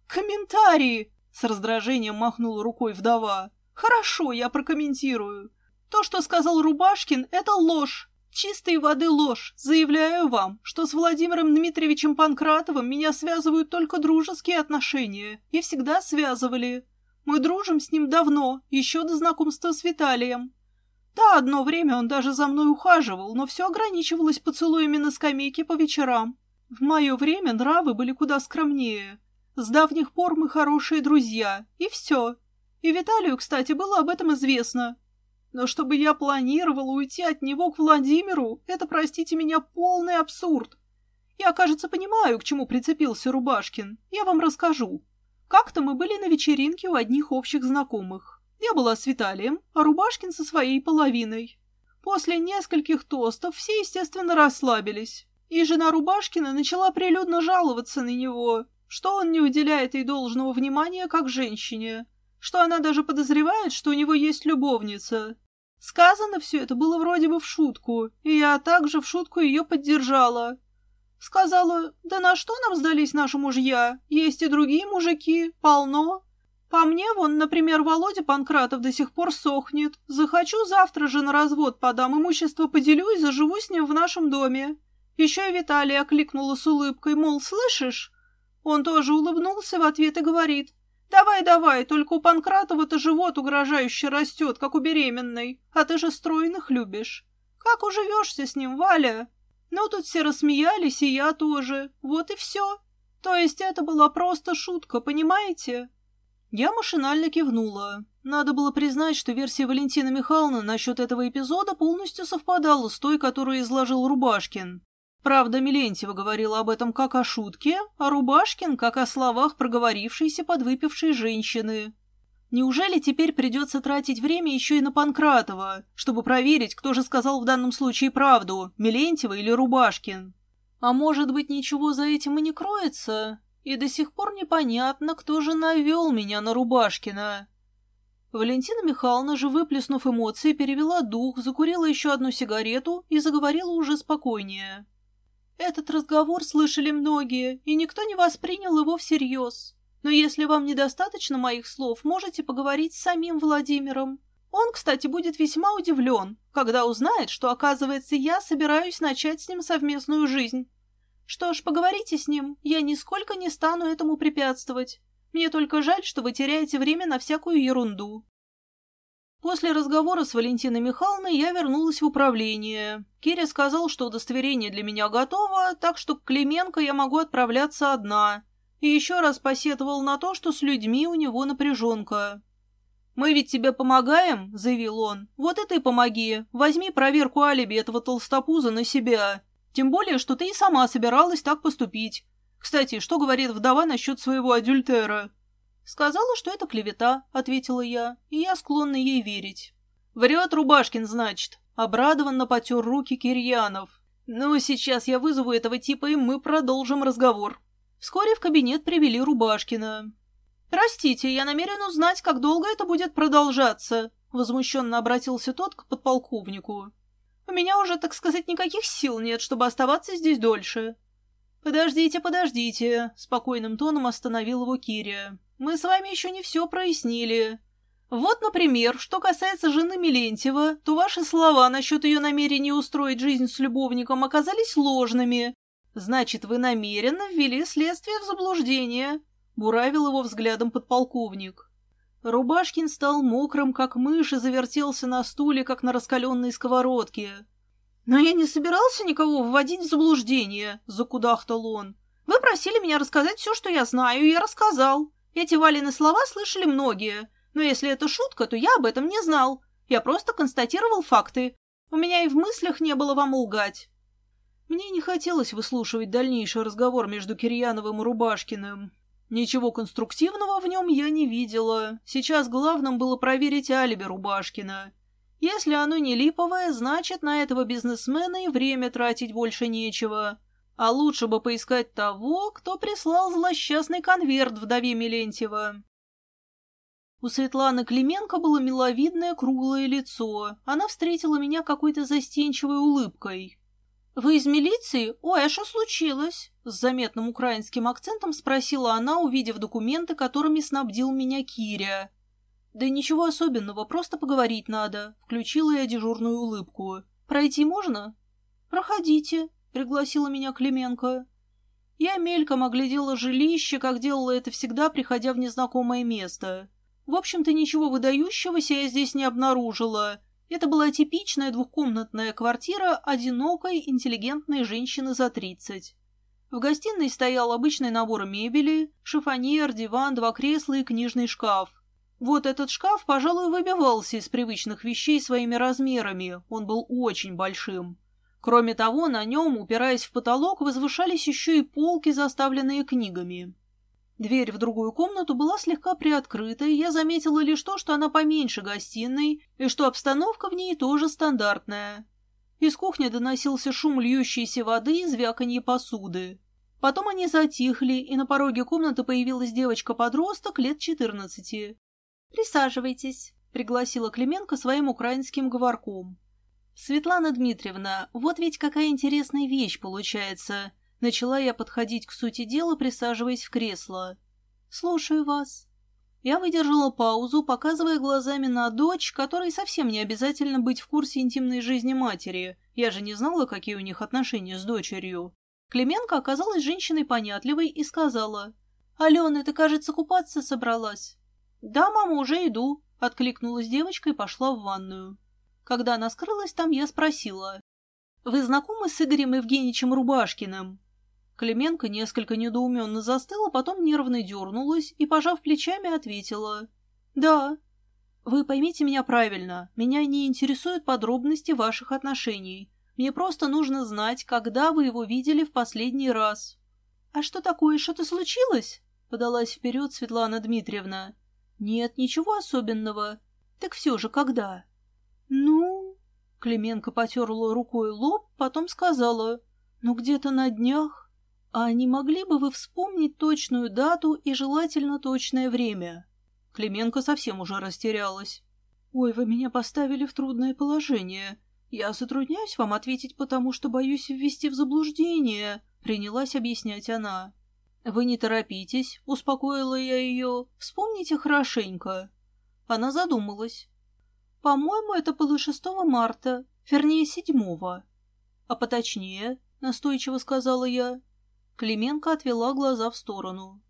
«Комментарии!» — с раздражением махнула рукой вдова. «Хорошо, я прокомментирую. То, что сказал Рубашкин, это ложь. Чистой воды ложь. Заявляю вам, что с Владимиром Дмитриевичем Панкратовым меня связывают только дружеские отношения. И всегда связывали. Мы дружим с ним давно, еще до знакомства с Виталием. Да, одно время он даже за мной ухаживал, но все ограничивалось поцелуями на скамейке по вечерам. В мое время нравы были куда скромнее. С давних пор мы хорошие друзья, и все. И Виталию, кстати, было об этом известно. Но чтобы я планировала уйти от него к Владимиру, это, простите меня, полный абсурд. Я, кажется, понимаю, к чему прицепился Рубашкин. Я вам расскажу. Как-то мы были на вечеринке у одних общих знакомых. Я была с Виталием, а Рубашкин со своей половиной. После нескольких тостов все, естественно, расслабились. И жена Рубашкина начала прилюдно жаловаться на него, что он не уделяет ей должного внимания как женщине, что она даже подозревает, что у него есть любовница. Сказано все это было вроде бы в шутку, и я также в шутку ее поддержала. Сказала, да на что нам сдались наши мужья? Есть и другие мужики, полно. По мне, вон, например, Володя Панкратов до сих пор сохнет. Захочу, завтра же на развод подам, имущество поделю и заживу с ним в нашем доме. Еще и Виталий окликнула с улыбкой, мол, слышишь? Он тоже улыбнулся в ответ и говорит, «Давай, давай, только у Панкратова-то живот угрожающе растет, как у беременной, а ты же стройных любишь. Как уживешься с ним, Валя?» Ну, тут все рассмеялись, и я тоже. Вот и все. То есть это была просто шутка, понимаете? Я машинально кивнула. Надо было признать, что версия Валентины Михайловны насчет этого эпизода полностью совпадала с той, которую изложил Рубашкин. Правда, Милентьева говорила об этом как о шутке, а Рубашкин как о словах проговорившейся подвыпившей женщины. Неужели теперь придется тратить время еще и на Панкратова, чтобы проверить, кто же сказал в данном случае правду, Милентьева или Рубашкин? А может быть, ничего за этим и не кроется? И до сих пор непонятно, кто же навел меня на Рубашкина. Валентина Михайловна же, выплеснув эмоции, перевела дух, закурила еще одну сигарету и заговорила уже спокойнее. Этот разговор слышали многие, и никто не воспринял его всерьез. Но если вам недостаточно моих слов, можете поговорить с самим Владимиром. Он, кстати, будет весьма удивлен, когда узнает, что, оказывается, я собираюсь начать с ним совместную жизнь. Что ж, поговорите с ним, я нисколько не стану этому препятствовать. Мне только жаль, что вы теряете время на всякую ерунду. После разговора с Валентиной Михайловной я вернулась в управление. Киря сказал, что удостоверение для меня готово, так что к Клименко я могу отправляться одна. И еще раз посетовал на то, что с людьми у него напряженка. «Мы ведь тебе помогаем», — заявил он. «Вот и ты помоги. Возьми проверку алиби этого толстопуза на себя. Тем более, что ты и сама собиралась так поступить. Кстати, что говорит вдова насчет своего адюльтера?» «Сказала, что это клевета», — ответила я, и я склонна ей верить. «Врет Рубашкин, значит», — обрадованно потер руки Кирьянов. «Ну, сейчас я вызову этого типа, и мы продолжим разговор». Вскоре в кабинет привели Рубашкина. «Простите, я намерен узнать, как долго это будет продолжаться», — возмущенно обратился тот к подполковнику. «У меня уже, так сказать, никаких сил нет, чтобы оставаться здесь дольше». «Подождите, подождите», — спокойным тоном остановил его Кирия. «Мы с вами еще не все прояснили. Вот, например, что касается жены Милентьева, то ваши слова насчет ее намерения устроить жизнь с любовником оказались ложными. Значит, вы намеренно ввели следствие в заблуждение», — буравил его взглядом подполковник. Рубашкин стал мокрым, как мышь, и завертелся на стуле, как на раскаленной сковородке. «Но я не собирался никого вводить в заблуждение», — закудахтал он. «Вы просили меня рассказать все, что я знаю, и я рассказал. Эти Валины слова слышали многие, но если это шутка, то я об этом не знал. Я просто констатировал факты. У меня и в мыслях не было вам лгать». Мне не хотелось выслушивать дальнейший разговор между Кирьяновым и Рубашкиным. Ничего конструктивного в нем я не видела. Сейчас главным было проверить алиби Рубашкина. Если оно не липовое, значит, на этого бизнесмена и время тратить больше нечего. А лучше бы поискать того, кто прислал злосчастный конверт вдове Милентьева. У Светланы Клименко было миловидное круглое лицо. Она встретила меня какой-то застенчивой улыбкой. «Вы из милиции? Ой, а что случилось?» С заметным украинским акцентом спросила она, увидев документы, которыми снабдил меня Киря. «Да ничего особенного, просто поговорить надо», — включила я дежурную улыбку. «Пройти можно?» «Проходите», — пригласила меня Клименко. Я мельком оглядела жилище, как делала это всегда, приходя в незнакомое место. В общем-то, ничего выдающегося я здесь не обнаружила. Это была типичная двухкомнатная квартира одинокой, интеллигентной женщины за тридцать. В гостиной стоял обычный набор мебели, шифоньер, диван, два кресла и книжный шкаф. Вот этот шкаф, пожалуй, выбивался из привычных вещей своими размерами, он был очень большим. Кроме того, на нем, упираясь в потолок, возвышались еще и полки, заставленные книгами. Дверь в другую комнату была слегка приоткрыта, и я заметила лишь то, что она поменьше гостиной, и что обстановка в ней тоже стандартная. Из кухни доносился шум льющейся воды и звяканье посуды. Потом они затихли, и на пороге комнаты появилась девочка-подросток лет четырнадцати. «Присаживайтесь», — пригласила Клименко своим украинским говорком. «Светлана Дмитриевна, вот ведь какая интересная вещь получается!» Начала я подходить к сути дела, присаживаясь в кресло. «Слушаю вас». Я выдержала паузу, показывая глазами на дочь, которой совсем не обязательно быть в курсе интимной жизни матери. Я же не знала, какие у них отношения с дочерью. Клименко оказалась женщиной понятливой и сказала. «Алена, ты, кажется, купаться собралась?» «Да, мама, уже иду», — откликнулась девочка и пошла в ванную. Когда она скрылась там, я спросила. «Вы знакомы с Игорем Евгеньевичем Рубашкиным?» Клименко несколько недоуменно застыла, потом нервно дернулась и, пожав плечами, ответила. «Да». «Вы поймите меня правильно. Меня не интересуют подробности ваших отношений. Мне просто нужно знать, когда вы его видели в последний раз». «А что такое? Что-то случилось?» — подалась вперед Светлана Дмитриевна. «Нет, ничего особенного. Так все же, когда?» «Ну...» Клименко потерла рукой лоб, потом сказала. «Ну, где-то на днях. А не могли бы вы вспомнить точную дату и желательно точное время?» Клименко совсем уже растерялась. «Ой, вы меня поставили в трудное положение. Я затрудняюсь вам ответить, потому что боюсь ввести в заблуждение», — принялась объяснять она. «Вы не торопитесь», — успокоила я ее. «Вспомните хорошенько». Она задумалась. «По-моему, это было 6 марта, вернее, 7 «А поточнее», — настойчиво сказала я. Клименко отвела глаза в сторону.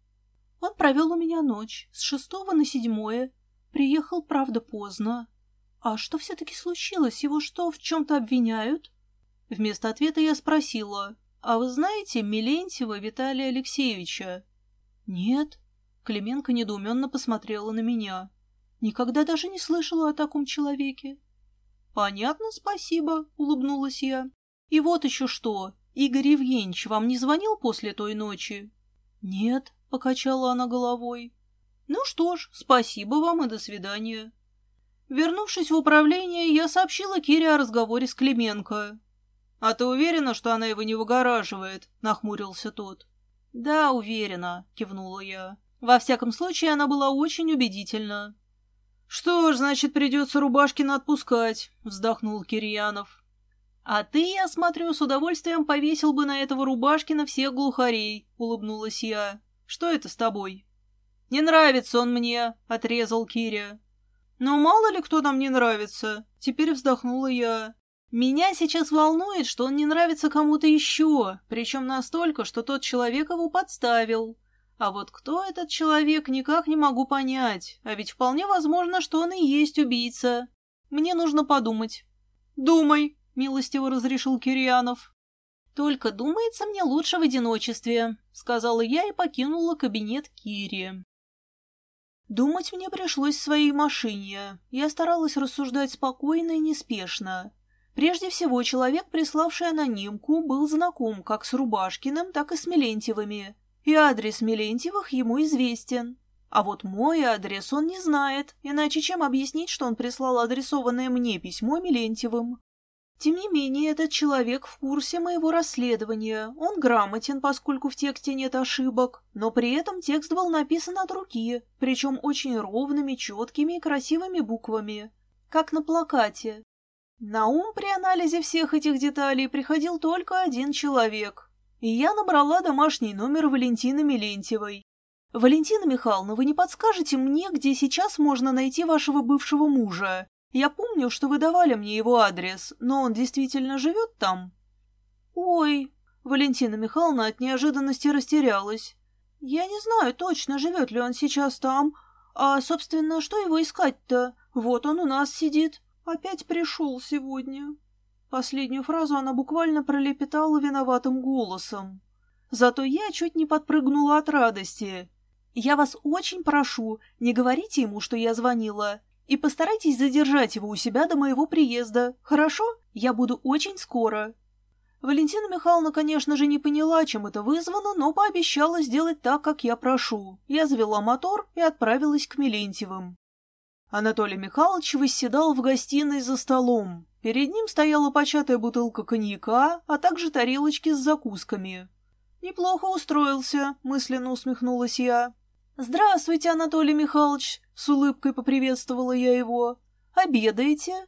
«Он провел у меня ночь, с шестого на седьмое. Приехал, правда, поздно. А что все-таки случилось? Его что, в чем-то обвиняют?» Вместо ответа я спросила. «А вы знаете Милентьева Виталия Алексеевича?» «Нет». Клименко недоуменно посмотрела на меня. «Никогда даже не слышала о таком человеке». «Понятно, спасибо», — улыбнулась я. «И вот еще что. Игорь Евгеньевич вам не звонил после той ночи?» «Нет», — покачала она головой. Ну что ж, спасибо вам и до свидания. Вернувшись в управление, я сообщила Кире о разговоре с Клименко. «А ты уверена, что она его не выгораживает?» — нахмурился тот. «Да, уверена», — кивнула я. Во всяком случае, она была очень убедительна. «Что ж, значит, придется Рубашкина отпускать», — вздохнул Кирьянов. «А ты, я смотрю, с удовольствием повесил бы на этого Рубашкина всех глухарей», — улыбнулась я. «Что это с тобой?» «Не нравится он мне», — отрезал Киря. «Но мало ли кто нам не нравится», — теперь вздохнула я. «Меня сейчас волнует, что он не нравится кому-то еще, причем настолько, что тот человек его подставил. А вот кто этот человек, никак не могу понять, а ведь вполне возможно, что он и есть убийца. Мне нужно подумать». «Думай», — милостиво разрешил Кирианов. «Только думается мне лучше в одиночестве», — сказала я и покинула кабинет Кири. Думать мне пришлось в своей машине. Я старалась рассуждать спокойно и неспешно. Прежде всего, человек, приславший анонимку, был знаком как с Рубашкиным, так и с Мелентьевыми. И адрес Мелентьевых ему известен. А вот мой адрес он не знает, иначе чем объяснить, что он прислал адресованное мне письмо Мелентьевым? Тем не менее, этот человек в курсе моего расследования. Он грамотен, поскольку в тексте нет ошибок, но при этом текст был написан от руки, причем очень ровными, четкими и красивыми буквами, как на плакате. На ум при анализе всех этих деталей приходил только один человек, и я набрала домашний номер Валентины Мелентьевой. «Валентина Михайловна, вы не подскажете мне, где сейчас можно найти вашего бывшего мужа? Я помню, что вы давали мне его адрес, но он действительно живет там?» «Ой!» — Валентина Михайловна от неожиданности растерялась. «Я не знаю точно, живет ли он сейчас там. А, собственно, что его искать-то? Вот он у нас сидит. Опять пришел сегодня». Последнюю фразу она буквально пролепетала виноватым голосом. Зато я чуть не подпрыгнула от радости. «Я вас очень прошу, не говорите ему, что я звонила. И постарайтесь задержать его у себя до моего приезда. Хорошо? Я буду очень скоро». Валентина Михайловна, конечно же, не поняла, чем это вызвано, но пообещала сделать так, как я прошу. Я завела мотор и отправилась к Мелентьевым. Анатолий Михайлович восседал в гостиной за столом. Перед ним стояла початая бутылка коньяка, а также тарелочки с закусками. «Неплохо устроился», — мысленно усмехнулась я. «Здравствуйте, Анатолий Михайлович!» — с улыбкой поприветствовала я его. «Обедаете?»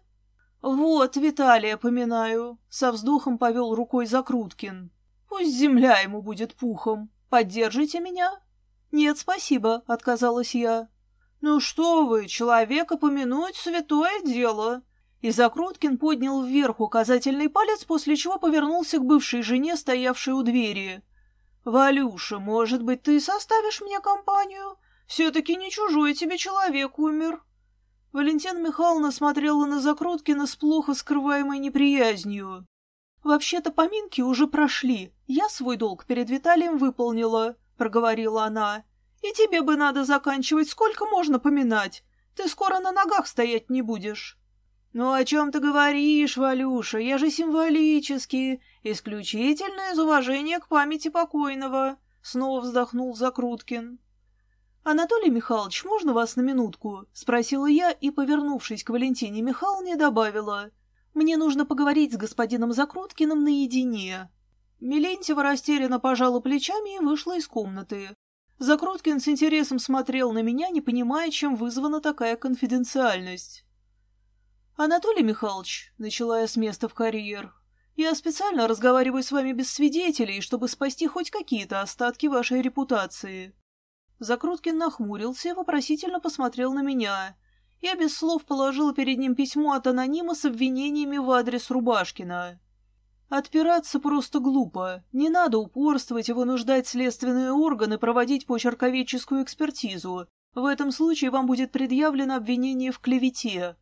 «Вот, Виталия поминаю», — со вздохом повел рукой Закруткин. «Пусть земля ему будет пухом. Поддержите меня?» «Нет, спасибо», — отказалась я. «Ну что вы, человека помянуть — святое дело!» И Закруткин поднял вверх указательный палец, после чего повернулся к бывшей жене, стоявшей у двери. «Валюша, может быть, ты составишь мне компанию? Все-таки не чужой тебе человек умер». Валентина Михайловна смотрела на Закруткина с плохо скрываемой неприязнью. «Вообще-то поминки уже прошли. Я свой долг перед Виталием выполнила», — проговорила она. «И тебе бы надо заканчивать. Сколько можно поминать? Ты скоро на ногах стоять не будешь». «Ну о чем ты говоришь, Валюша? Я же символически, исключительно из уважения к памяти покойного», — снова вздохнул Закруткин. «Анатолий Михайлович, можно вас на минутку?» — спросила я и, повернувшись к Валентине Михайловне, добавила. «Мне нужно поговорить с господином Закруткиным наедине». Мелентьева растерянно пожала плечами и вышла из комнаты. Закруткин с интересом смотрел на меня, не понимая, чем вызвана такая конфиденциальность. «Анатолий Михайлович», — начала я с места в карьер, — «я специально разговариваю с вами без свидетелей, чтобы спасти хоть какие-то остатки вашей репутации». Закруткин нахмурился и вопросительно посмотрел на меня. Я без слов положила перед ним письмо от анонима с обвинениями в адрес Рубашкина. Отпираться просто глупо. Не надо упорствовать и вынуждать следственные органы проводить почерковедческую экспертизу. В этом случае вам будет предъявлено обвинение в клевете.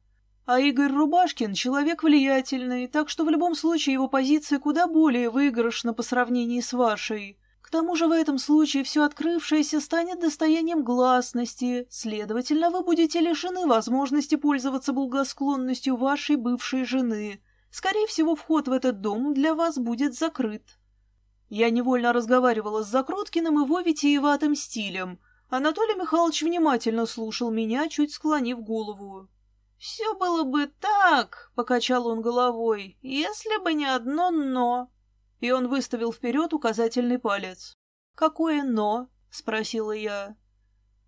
А Игорь Рубашкин — человек влиятельный, так что в любом случае его позиция куда более выигрышна по сравнению с вашей. К тому же в этом случае все открывшееся станет достоянием гласности, следовательно, вы будете лишены возможности пользоваться благосклонностью вашей бывшей жены. Скорее всего, вход в этот дом для вас будет закрыт. Я невольно разговаривала с Закруткиным его витиеватым стилем. Анатолий Михайлович внимательно слушал меня, чуть склонив голову. «Все было бы так», — покачал он головой, — «если бы не одно «но». И он выставил вперед указательный палец. «Какое «но»?» — спросила я.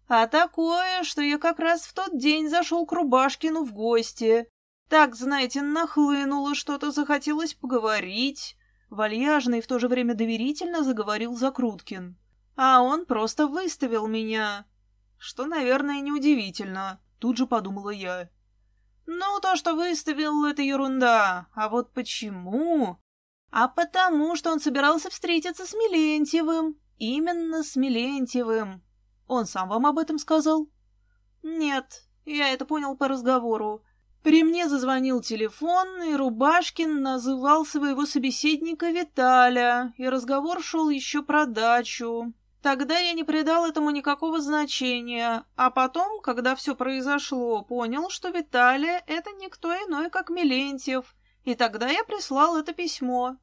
«А такое, что я как раз в тот день зашел к Рубашкину в гости. Так, знаете, нахлынуло что-то, захотелось поговорить». Вальяжно и в то же время доверительно заговорил Закруткин. А он просто выставил меня. Что, наверное, неудивительно, тут же подумала я. Ну, то, что выставил, это ерунда. А вот почему? А потому, что он собирался встретиться с Милентьевым. Именно с Милентьевым. Он сам вам об этом сказал? Нет, я это понял по разговору. При мне зазвонил телефон, и Рубашкин называл своего собеседника Виталя, и разговор шел еще про дачу. Тогда я не придал этому никакого значения, а потом, когда все произошло, понял, что Виталия — это никто иной, как Милентьев, и тогда я прислал это письмо.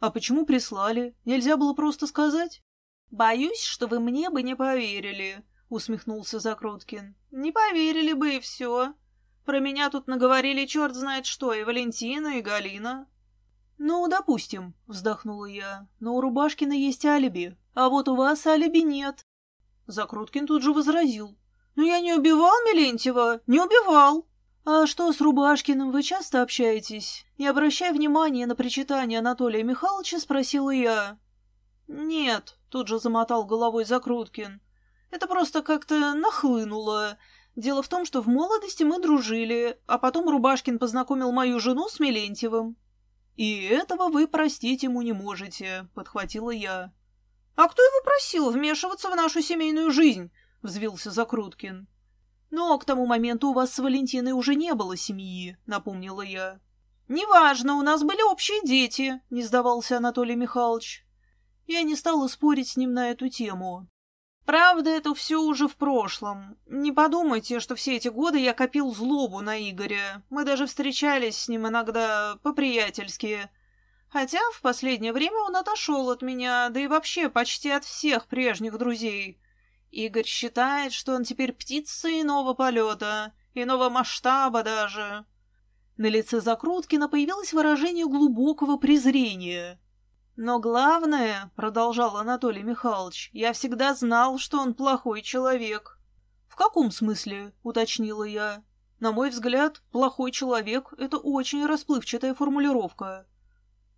А почему прислали? Нельзя было просто сказать? Боюсь, что вы мне бы не поверили, — усмехнулся Закруткин. Не поверили бы, и все. Про меня тут наговорили черт знает что, и Валентина, и Галина. Ну, допустим, вздохнула я, но у Рубашкина есть алиби, а вот у вас алиби нет. Закруткин тут же возразил. Но я не убивал Милентьева, не убивал. А что с Рубашкиным вы часто общаетесь? Не обращая внимания на причитание Анатолия Михайловича, спросила я. Нет, тут же замотал головой Закруткин. Это просто как-то нахлынуло. Дело в том, что в молодости мы дружили, а потом Рубашкин познакомил мою жену с Милентьевым. «И этого вы простить ему не можете», — подхватила я. «А кто его просил вмешиваться в нашу семейную жизнь?» — взвился Закруткин. «Но к тому моменту у вас с Валентиной уже не было семьи», — напомнила я. «Неважно, у нас были общие дети», — не сдавался Анатолий Михайлович. Я не стала спорить с ним на эту тему. Правда, это все уже в прошлом. Не подумайте, что все эти годы я копил злобу на Игоря. Мы даже встречались с ним иногда по-приятельски. Хотя в последнее время он отошел от меня, да и вообще почти от всех прежних друзей. Игорь считает, что он теперь птица иного полета, иного масштаба даже. На лице Закруткина появилось выражение глубокого презрения. Но главное, — продолжал Анатолий Михайлович, — я всегда знал, что он плохой человек. — В каком смысле? — уточнила я. На мой взгляд, плохой человек — это очень расплывчатая формулировка. —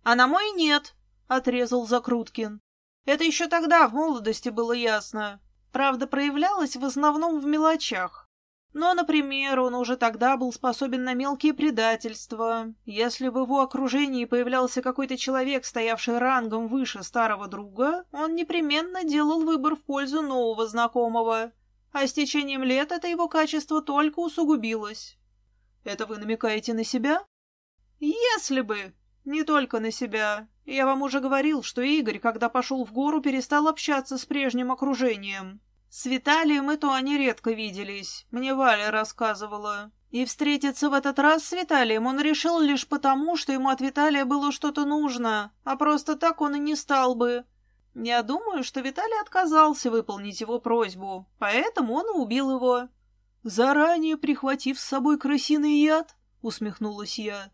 А на мой нет, — отрезал Закруткин. Это еще тогда, в молодости, было ясно. Правда, проявлялось в основном в мелочах. Но, например, он уже тогда был способен на мелкие предательства. Если в его окружении появлялся какой-то человек, стоявший рангом выше старого друга, он непременно делал выбор в пользу нового знакомого. А с течением лет это его качество только усугубилось. Это вы намекаете на себя? Если бы. Не только на себя. Я вам уже говорил, что Игорь, когда пошел в гору, перестал общаться с прежним окружением. С Виталием и то они редко виделись, мне Валя рассказывала. И встретиться в этот раз с Виталием он решил лишь потому, что ему от Виталия было что-то нужно, а просто так он и не стал бы. Я думаю, что Виталий отказался выполнить его просьбу, поэтому он убил его. «Заранее прихватив с собой крысиный яд?» — усмехнулась я.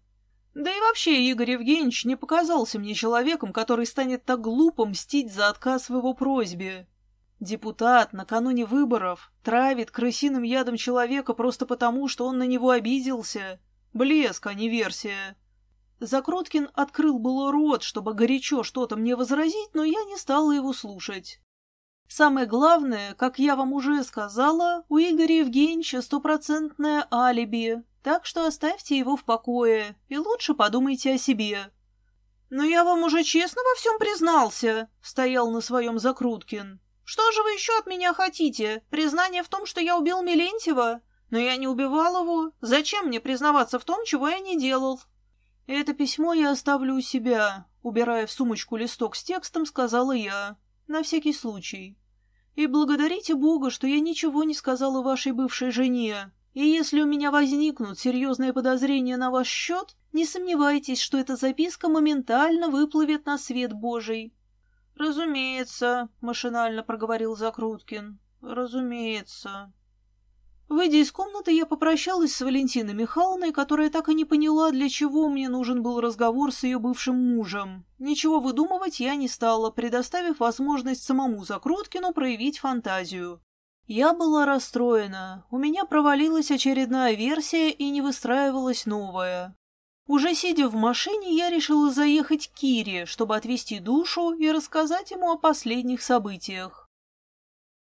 «Да и вообще Игорь Евгеньевич не показался мне человеком, который станет так глупо мстить за отказ в его просьбе. Депутат накануне выборов травит крысиным ядом человека просто потому, что он на него обиделся. Блеск, а не версия. Закруткин открыл было рот, чтобы горячо что-то мне возразить, но я не стала его слушать. Самое главное, как я вам уже сказала, у Игоря Евгеньевича стопроцентное алиби, так что оставьте его в покое и лучше подумайте о себе. «Но я вам уже честно во всем признался», — стоял на своем Закруткин. Что же вы еще от меня хотите? Признание в том, что я убил Милентьева? Но я не убивал его. Зачем мне признаваться в том, чего я не делал? Это письмо я оставлю у себя, убирая в сумочку листок с текстом, сказала я. На всякий случай. И благодарите Бога, что я ничего не сказала вашей бывшей жене. И если у меня возникнут серьезные подозрения на ваш счет, не сомневайтесь, что эта записка моментально выплывет на свет Божий. «Разумеется», — машинально проговорил Закруткин. разумеется. Выйдя из комнаты, я попрощалась с Валентиной Михайловной, которая так и не поняла, для чего мне нужен был разговор с ее бывшим мужем. Ничего выдумывать я не стала, предоставив возможность самому Закруткину проявить фантазию. Я была расстроена. У меня провалилась очередная версия и не выстраивалась новая. Уже сидя в машине, я решила заехать к Кире, чтобы отвести душу и рассказать ему о последних событиях.